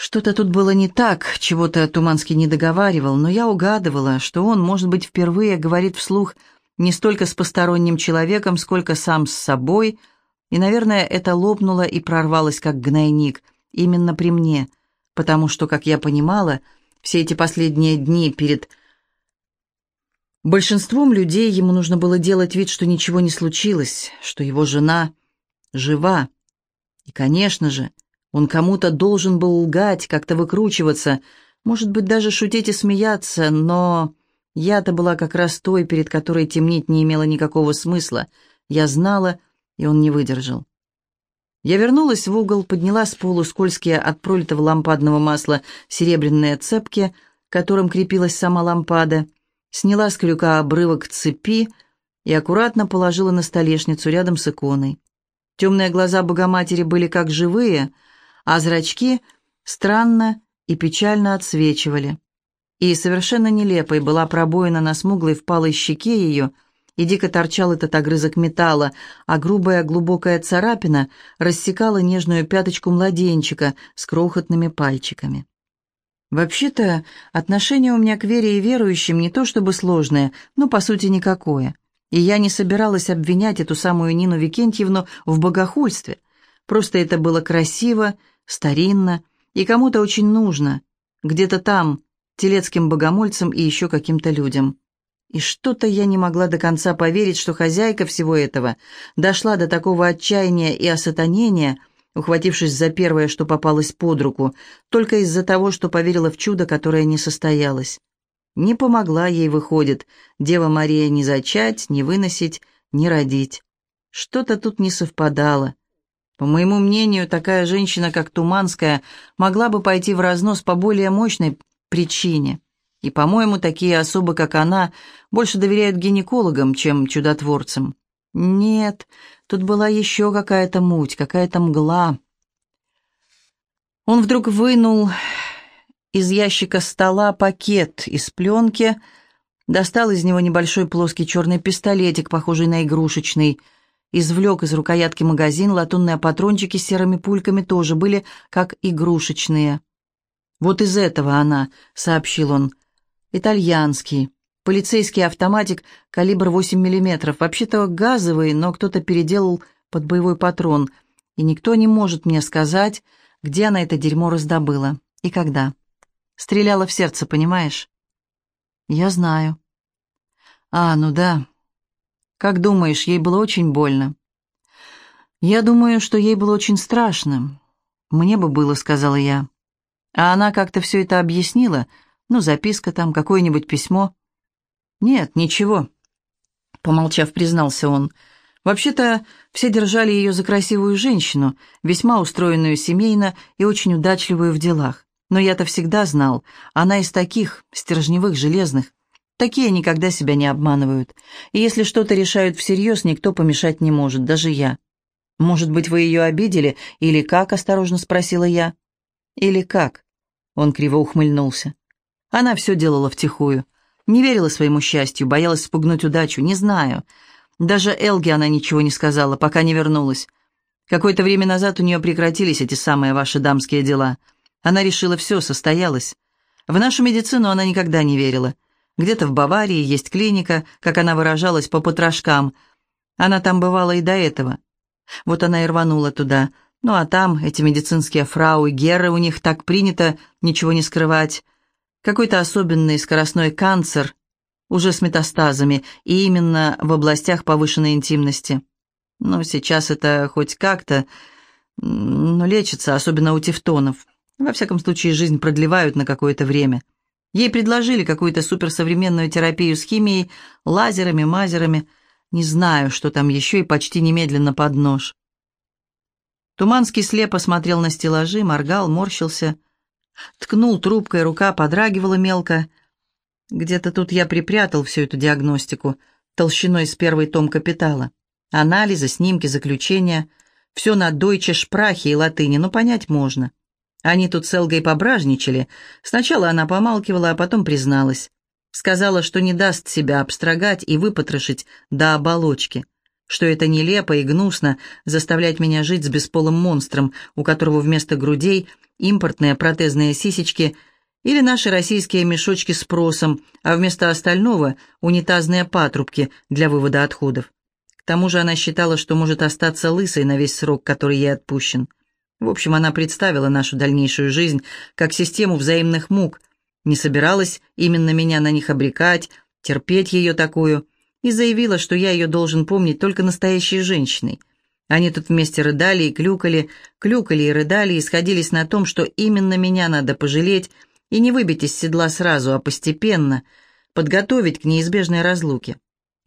Что-то тут было не так, чего-то Туманский не договаривал, но я угадывала, что он, может быть, впервые говорит вслух не столько с посторонним человеком, сколько сам с собой, и, наверное, это лопнуло и прорвалось, как гнойник, именно при мне, потому что, как я понимала, все эти последние дни перед большинством людей ему нужно было делать вид, что ничего не случилось, что его жена жива. И, конечно же, он кому-то должен был лгать, как-то выкручиваться, может быть, даже шутить и смеяться, но я-то была как раз той, перед которой темнить не имело никакого смысла. Я знала, и он не выдержал. Я вернулась в угол, подняла с полу скользкие от пролитого лампадного масла серебряные цепки, которым крепилась сама лампада, сняла с крюка обрывок цепи и аккуратно положила на столешницу рядом с иконой. Темные глаза Богоматери были как живые — а зрачки странно и печально отсвечивали. И совершенно нелепой была пробоина на смуглой впалой щеке ее, и дико торчал этот огрызок металла, а грубая глубокая царапина рассекала нежную пяточку младенчика с крохотными пальчиками. Вообще-то, отношение у меня к вере и верующим не то чтобы сложное, но по сути никакое. И я не собиралась обвинять эту самую Нину Викентьевну в богохульстве. Просто это было красиво, старинно и кому-то очень нужно, где-то там, телецким богомольцам и еще каким-то людям. И что-то я не могла до конца поверить, что хозяйка всего этого дошла до такого отчаяния и осатанения, ухватившись за первое, что попалось под руку, только из-за того, что поверила в чудо, которое не состоялось. Не помогла ей, выходит, Дева Мария ни зачать, ни выносить, ни родить. Что-то тут не совпадало. По моему мнению, такая женщина, как Туманская, могла бы пойти в разнос по более мощной причине. И, по-моему, такие особы, как она, больше доверяют гинекологам, чем чудотворцам. Нет, тут была еще какая-то муть, какая-то мгла. Он вдруг вынул из ящика стола пакет из пленки, достал из него небольшой плоский черный пистолетик, похожий на игрушечный, извлек из рукоятки магазин, латунные патрончики с серыми пульками тоже были как игрушечные. «Вот из этого она», — сообщил он. «Итальянский. Полицейский автоматик, калибр 8 мм. Вообще-то газовый, но кто-то переделал под боевой патрон. И никто не может мне сказать, где она это дерьмо раздобыла и когда. Стреляла в сердце, понимаешь?» «Я знаю». «А, ну да. Как думаешь, ей было очень больно?» «Я думаю, что ей было очень страшно. Мне бы было», — сказала я. А она как-то все это объяснила. Ну, записка там, какое-нибудь письмо. «Нет, ничего», — помолчав, признался он. «Вообще-то все держали ее за красивую женщину, весьма устроенную семейно и очень удачливую в делах. Но я-то всегда знал, она из таких, стержневых, железных. Такие никогда себя не обманывают. И если что-то решают всерьез, никто помешать не может, даже я. «Может быть, вы ее обидели? Или как?» — осторожно спросила я. «Или как?» — он криво ухмыльнулся. Она все делала втихую. Не верила своему счастью, боялась спугнуть удачу, не знаю. Даже Элге она ничего не сказала, пока не вернулась. Какое-то время назад у нее прекратились эти самые ваши дамские дела. Она решила, все, состоялось. В нашу медицину она никогда не верила. Где-то в Баварии есть клиника, как она выражалась, по потрошкам. Она там бывала и до этого. Вот она и рванула туда. Ну а там эти медицинские фрау и герры, у них так принято ничего не скрывать. Какой-то особенный скоростной канцер, уже с метастазами, и именно в областях повышенной интимности. Но сейчас это хоть как-то, но лечится, особенно у тевтонов. Во всяком случае, жизнь продлевают на какое-то время. Ей предложили какую-то суперсовременную терапию с химией, лазерами, мазерами. Не знаю, что там еще, и почти немедленно под нож. Туманский слепо смотрел на стеллажи, моргал, морщился. Ткнул трубкой, рука подрагивала мелко. Где-то тут я припрятал всю эту диагностику, толщиной с первый том «Капитала». Анализы, снимки, заключения. Все на дойче, шпрахе и латыни, но понять можно. Они тут с Элгой пображничали. Сначала она помалкивала, а потом призналась. Сказала, что не даст себя обстрогать и выпотрошить до оболочки. что это нелепо и гнусно заставлять меня жить с бесполым монстром, у которого вместо грудей импортные протезные сисечки или наши российские мешочки с просом, а вместо остального унитазные патрубки для вывода отходов. К тому же она считала, что может остаться лысой на весь срок, который ей отпущен. В общем, она представила нашу дальнейшую жизнь как систему взаимных мук, не собиралась именно меня на них обрекать, терпеть ее такую, и заявила, что я ее должен помнить только настоящей женщиной. Они тут вместе рыдали и клюкали, клюкали и рыдали, и сходились на том, что именно меня надо пожалеть и не выбить из седла сразу, а постепенно, подготовить к неизбежной разлуке.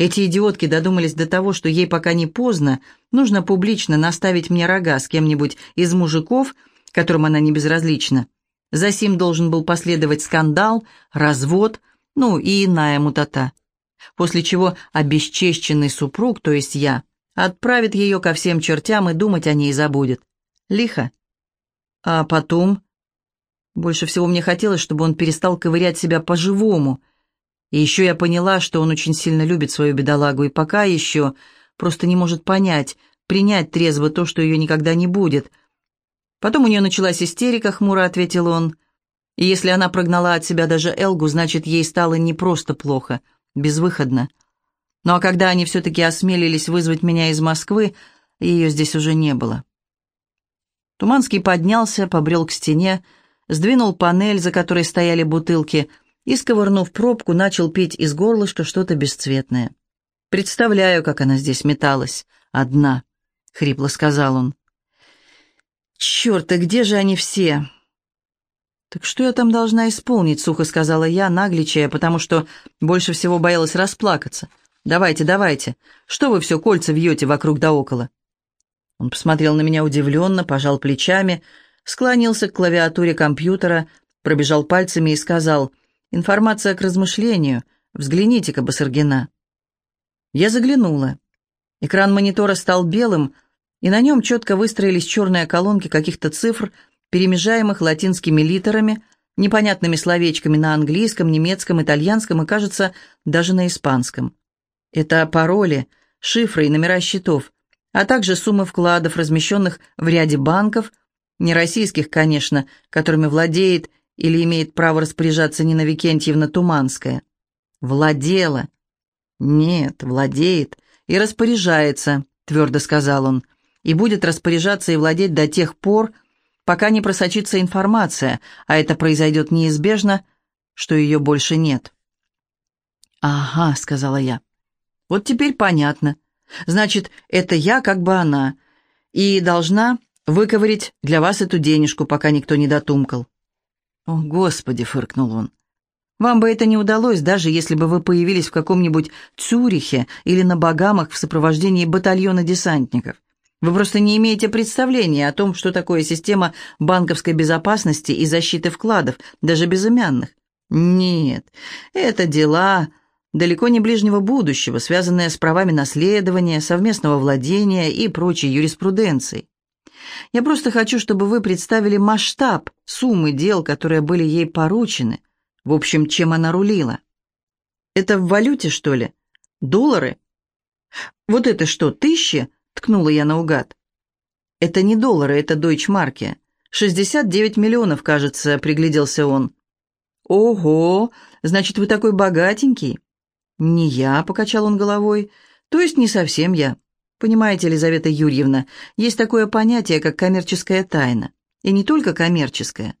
Эти идиотки додумались до того, что ей пока не поздно, нужно публично наставить мне рога с кем-нибудь из мужиков, которым она не безразлична. Засим должен был последовать скандал, развод, ну и иная мутата. После чего обесчещенный супруг, то есть я, отправит ее ко всем чертям и думать о ней забудет. Лихо. А потом... Больше всего мне хотелось, чтобы он перестал ковырять себя по-живому, и еще я поняла, что он очень сильно любит свою бедолагу, и пока еще просто не может понять, принять трезво то, что ее никогда не будет. Потом у нее началась истерика, хмуро ответил он. И если она прогнала от себя даже Элгу, значит, ей стало не просто плохо, безвыходно. Ну а когда они все-таки осмелились вызвать меня из Москвы, ее здесь уже не было. Туманский поднялся, побрел к стене, сдвинул панель, за которой стояли бутылки, и, сковырнув пробку, начал пить из горлышка что-то бесцветное. «Представляю, как она здесь металась. Одна», — хрипло сказал он. «Черт, и где же они все?» «Так что я там должна исполнить?» — сухо сказала я, нагличая, потому что больше всего боялась расплакаться. «Давайте, давайте. Что вы все кольца вьете вокруг да около?» Он посмотрел на меня удивленно, пожал плечами, склонился к клавиатуре компьютера, пробежал пальцами и сказал Информация к размышлению. Взгляните-ка, Басаргина». Я заглянула. Экран монитора стал белым, и на нем четко выстроились черные колонки каких-то цифр, перемежаемых латинскими литерами, непонятными словечками на английском, немецком, итальянском и, кажется, даже на испанском. Это пароли, шифры и номера счетов, а также суммы вкладов, размещенных в ряде банков, не российских, конечно, которыми владеет или имеет право распоряжаться Нина Викентьевна Туманская? Владела. Нет, владеет и распоряжается, твердо сказал он, и будет распоряжаться и владеть до тех пор, пока не просочится информация, а это произойдет неизбежно, что ее больше нет. «Ага», — сказала я. «Вот теперь понятно. Значит, это я как бы она, и должна выковырить для вас эту денежку, пока никто не дотумкал. «О, Господи!» — фыркнул он. «Вам бы это не удалось, даже если бы вы появились в каком-нибудь Цюрихе или на Багамах в сопровождении батальона десантников. Вы просто не имеете представления о том, что такое система банковской безопасности и защиты вкладов, даже безымянных. Нет, это дела далеко не ближнего будущего, связанные с правами наследования, совместного владения и прочей юриспруденцией. Я просто хочу, чтобы вы представили масштаб суммы дел, которые были ей поручены. В общем, чем она рулила. Это в валюте, что ли? Доллары? Вот это что, тысячи? Ткнула я наугад. Это не доллары, это дойчмарки. 69 миллионов, кажется, пригляделся он. Ого, значит, вы такой богатенький. Не я, покачал он головой. То есть не совсем я. Понимаете, Елизавета Юрьевна, есть такое понятие, как коммерческая тайна. И не только коммерческая.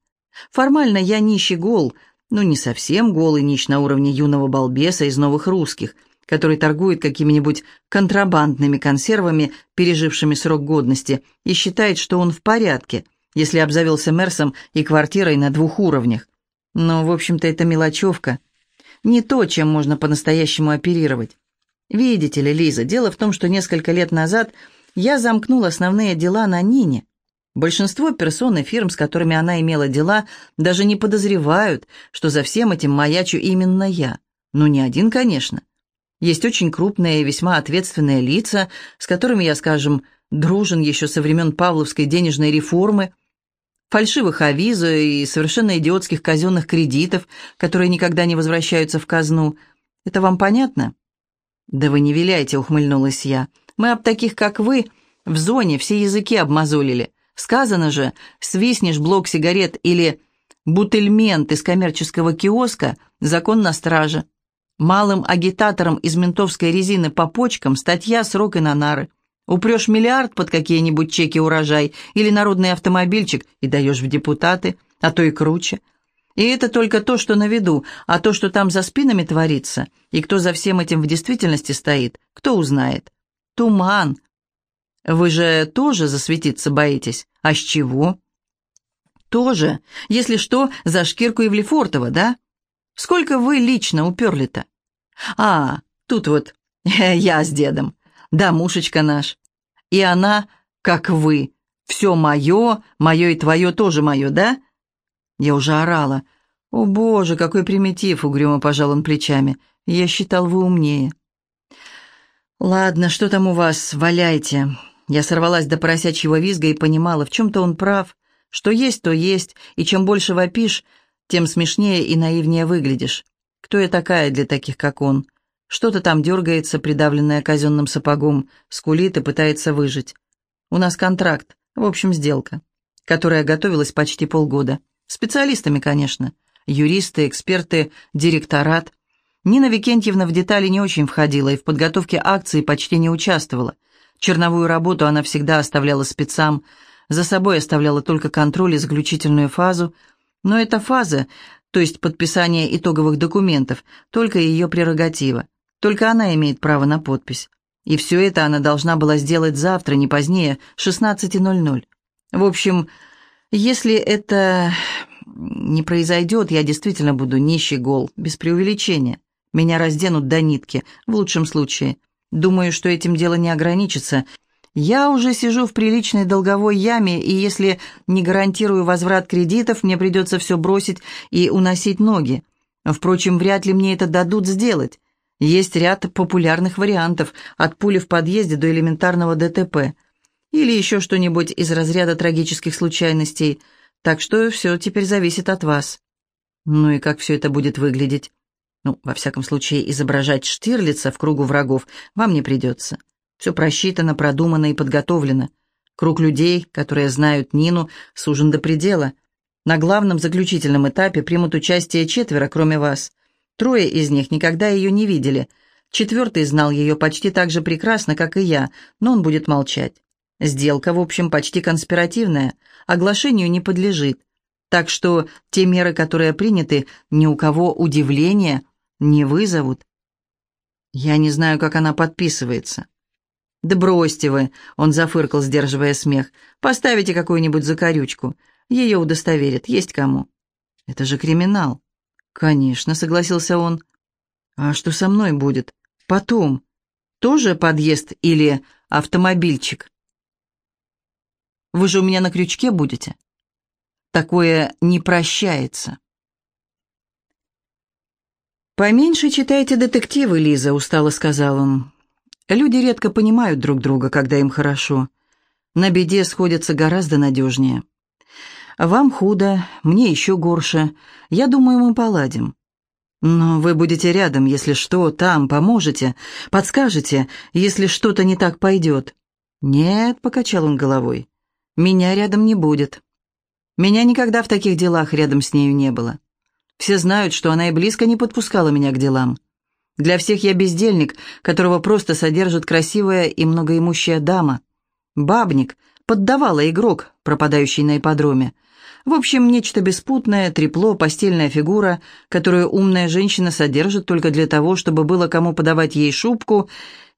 Формально я нищий гол, ну не совсем голый нищ на уровне юного балбеса из новых русских, который торгует какими-нибудь контрабандными консервами, пережившими срок годности, и считает, что он в порядке, если обзавелся Мерсом и квартирой на двух уровнях. Но, в общем-то, это мелочевка. Не то, чем можно по-настоящему оперировать. Видите ли, Лиза, дело в том, что несколько лет назад я замкнул основные дела на Нине. Большинство персон и фирм, с которыми она имела дела, даже не подозревают, что за всем этим маячу именно я. Ну, не один, конечно. Есть очень крупные и весьма ответственные лица, с которыми я, скажем, дружен еще со времен Павловской денежной реформы, фальшивых авизо и совершенно идиотских казенных кредитов, которые никогда не возвращаются в казну. Это вам понятно? «Да вы не виляйте», — ухмыльнулась я. Мы об таких, как вы, в зоне все языки обмазолили. Сказано же, свистнешь блок сигарет или бутыльмент из коммерческого киоска, закон на страже. Малым агитаторам из ментовской резины по почкам статья срок и на нары. Упрешь миллиард под какие-нибудь чеки урожай или народный автомобильчик и даешь в депутаты, а то и круче. И это только то, что на виду, а то, что там за спинами творится, и кто за всем этим в действительности стоит, кто узнает. Туман. Вы же тоже засветиться боитесь? А с чего? Тоже, если что, за шкирку Евлефортова, да? Сколько вы лично уперли-то? А, тут вот я с дедом, да мушечка наш. И она, как вы, все мое, мое и твое тоже мое, да? Я уже орала. О, боже, какой примитив, угрюмо пожал он плечами. Я считал, вы умнее. Ладно, что там у вас, валяйте. Я сорвалась до поросячьего визга и понимала, в чем-то он прав. Что есть, то есть, и чем больше вопишь, тем смешнее и наивнее выглядишь. Кто я такая для таких, как он? Что-то там дергается, придавленное казенным сапогом, скулит и пытается выжить. У нас контракт, в общем, сделка, которая готовилась почти полгода. Специалистами, конечно. Юристы, эксперты, директорат. Нина Викентьевна в детали не очень входила и в подготовке акции почти не участвовала. Черновую работу она всегда оставляла спецам, за собой оставляла только контроль и заключительную фазу – но эта фаза, то есть подписание итоговых документов, только ее прерогатива. Только она имеет право на подпись. И все это она должна была сделать завтра, не позднее 16.00. В общем, если это не произойдет, я действительно буду нищий гол, без преувеличения. Меня разденут до нитки, в лучшем случае. Думаю, что этим дело не ограничится, я уже сижу в приличной долговой яме, и если не гарантирую возврат кредитов, мне придется все бросить и уносить ноги. Впрочем, вряд ли мне это дадут сделать. Есть ряд популярных вариантов, от пули в подъезде до элементарного ДТП. Или еще что-нибудь из разряда трагических случайностей. Так что все теперь зависит от вас. Ну и как все это будет выглядеть? Ну, во всяком случае, изображать Штирлица в кругу врагов вам не придется. Все просчитано, продумано и подготовлено. Круг людей, которые знают Нину, сужен до предела. На главном заключительном этапе примут участие четверо, кроме вас. Трое из них никогда ее не видели. Четвертый знал ее почти так же прекрасно, как и я, но он будет молчать. Сделка, в общем, почти конспиративная, оглашению не подлежит. Так что те меры, которые приняты, ни у кого удивления не вызовут. Я не знаю, как она подписывается. «Да бросьте вы!» — он зафыркал, сдерживая смех. «Поставите какую-нибудь закорючку. Ее удостоверят. Есть кому». «Это же криминал». «Конечно», — согласился он. «А что со мной будет? Потом? Тоже подъезд или автомобильчик?» «Вы же у меня на крючке будете?» «Такое не прощается». «Поменьше читайте детективы, Лиза», — устало сказал он. Люди редко понимают друг друга, когда им хорошо. На беде сходятся гораздо надежнее. Вам худо, мне еще горше. Я думаю, мы поладим. Но вы будете рядом, если что, там, поможете, подскажете, если что-то не так пойдет. Нет, покачал он головой. Меня рядом не будет. Меня никогда в таких делах рядом с нею не было. Все знают, что она и близко не подпускала меня к делам. Для всех я бездельник, которого просто содержит красивая и многоимущая дама. Бабник, поддавала игрок, пропадающий на ипподроме. В общем, нечто беспутное, трепло, постельная фигура, которую умная женщина содержит только для того, чтобы было кому подавать ей шубку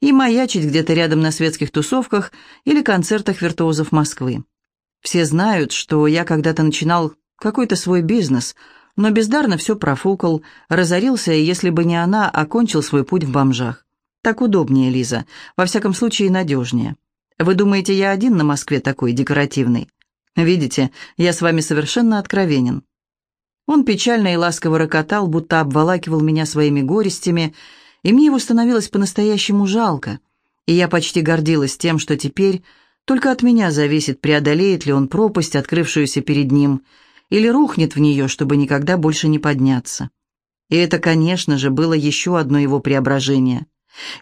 и маячить где-то рядом на светских тусовках или концертах виртуозов Москвы. Все знают, что я когда-то начинал какой-то свой бизнес – но бездарно все профукал, разорился, и если бы не она, окончил свой путь в бомжах. Так удобнее, Лиза, во всяком случае надежнее. Вы думаете, я один на Москве такой декоративный? Видите, я с вами совершенно откровенен. Он печально и ласково рокотал, будто обволакивал меня своими горестями, и мне его становилось по-настоящему жалко, и я почти гордилась тем, что теперь только от меня зависит, преодолеет ли он пропасть, открывшуюся перед ним, или рухнет в нее, чтобы никогда больше не подняться. И это, конечно же, было еще одно его преображение.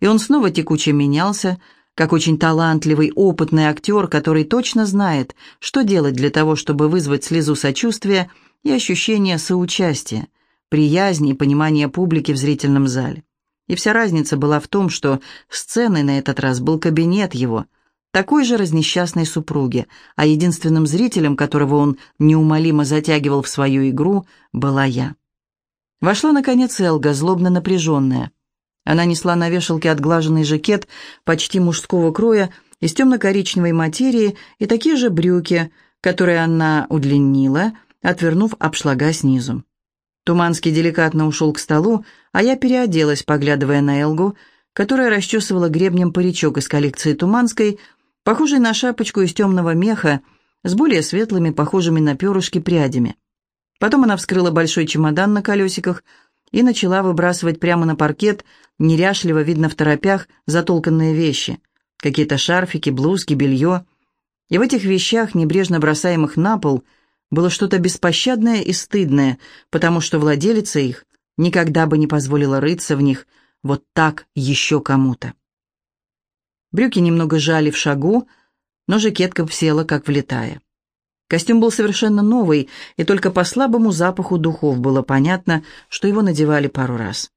И он снова текуче менялся, как очень талантливый, опытный актер, который точно знает, что делать для того, чтобы вызвать слезу сочувствия и ощущение соучастия, приязни и понимания публики в зрительном зале. И вся разница была в том, что сценой на этот раз был кабинет его, такой же разнесчастной супруги, а единственным зрителем, которого он неумолимо затягивал в свою игру, была я. Вошла, наконец, Элга, злобно напряженная. Она несла на вешалке отглаженный жакет почти мужского кроя из темно-коричневой материи и такие же брюки, которые она удлинила, отвернув обшлага снизу. Туманский деликатно ушел к столу, а я переоделась, поглядывая на Элгу, которая расчесывала гребнем паричок из коллекции Туманской, похожий на шапочку из темного меха, с более светлыми, похожими на перышки, прядями. Потом она вскрыла большой чемодан на колесиках и начала выбрасывать прямо на паркет, неряшливо видно в торопях, затолканные вещи. Какие-то шарфики, блузки, белье. И в этих вещах, небрежно бросаемых на пол, было что-то беспощадное и стыдное, потому что владелица их никогда бы не позволила рыться в них вот так еще кому-то. Брюки немного жали в шагу, но жакетка села, как влетая. Костюм был совершенно новый, и только по слабому запаху духов было понятно, что его надевали пару раз.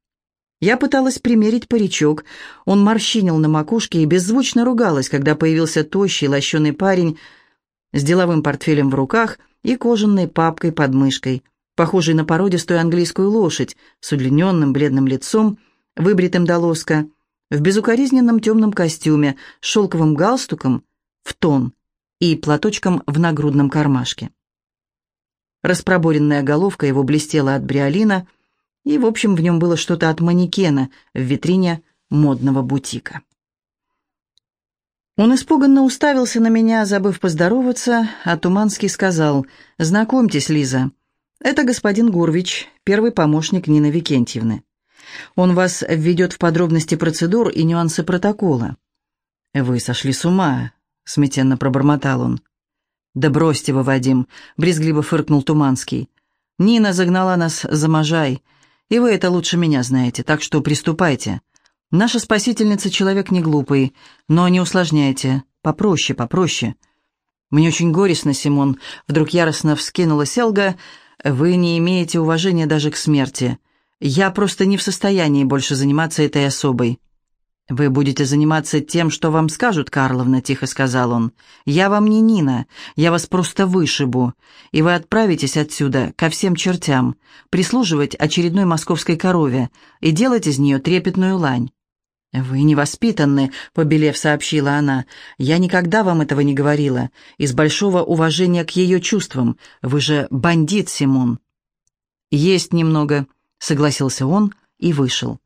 Я пыталась примерить паричок. Он морщинил на макушке и беззвучно ругалась, когда появился тощий, лощеный парень с деловым портфелем в руках и кожаной папкой под мышкой, похожий на породистую английскую лошадь с удлиненным бледным лицом, выбритым до лоска, в безукоризненном темном костюме, с шелковым галстуком, в тон и платочком в нагрудном кармашке. Распроборенная головка его блестела от бриолина, и, в общем, в нем было что-то от манекена в витрине модного бутика. Он испуганно уставился на меня, забыв поздороваться, а Туманский сказал, «Знакомьтесь, Лиза, это господин Гурвич, первый помощник Нины Викентьевны. Он вас введет в подробности процедур и нюансы протокола». «Вы сошли с ума», — смятенно пробормотал он. «Да бросьте вы, Вадим», — брезгливо фыркнул Туманский. «Нина загнала нас за можай, и вы это лучше меня знаете, так что приступайте. Наша спасительница человек не глупый, но не усложняйте, попроще, попроще». «Мне очень горестно, Симон», — вдруг яростно вскинула Селга, — «вы не имеете уважения даже к смерти. Я просто не в состоянии больше заниматься этой особой». «Вы будете заниматься тем, что вам скажут, Карловна», — тихо сказал он. «Я вам не Нина, я вас просто вышибу, и вы отправитесь отсюда ко всем чертям, прислуживать очередной московской корове и делать из нее трепетную лань». «Вы невоспитанны», — побелев сообщила она. «Я никогда вам этого не говорила, из большого уважения к ее чувствам. Вы же бандит, Симон». «Есть немного», — согласился он и вышел.